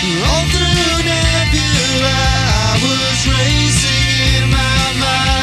All through nebula, I was racing in my mind.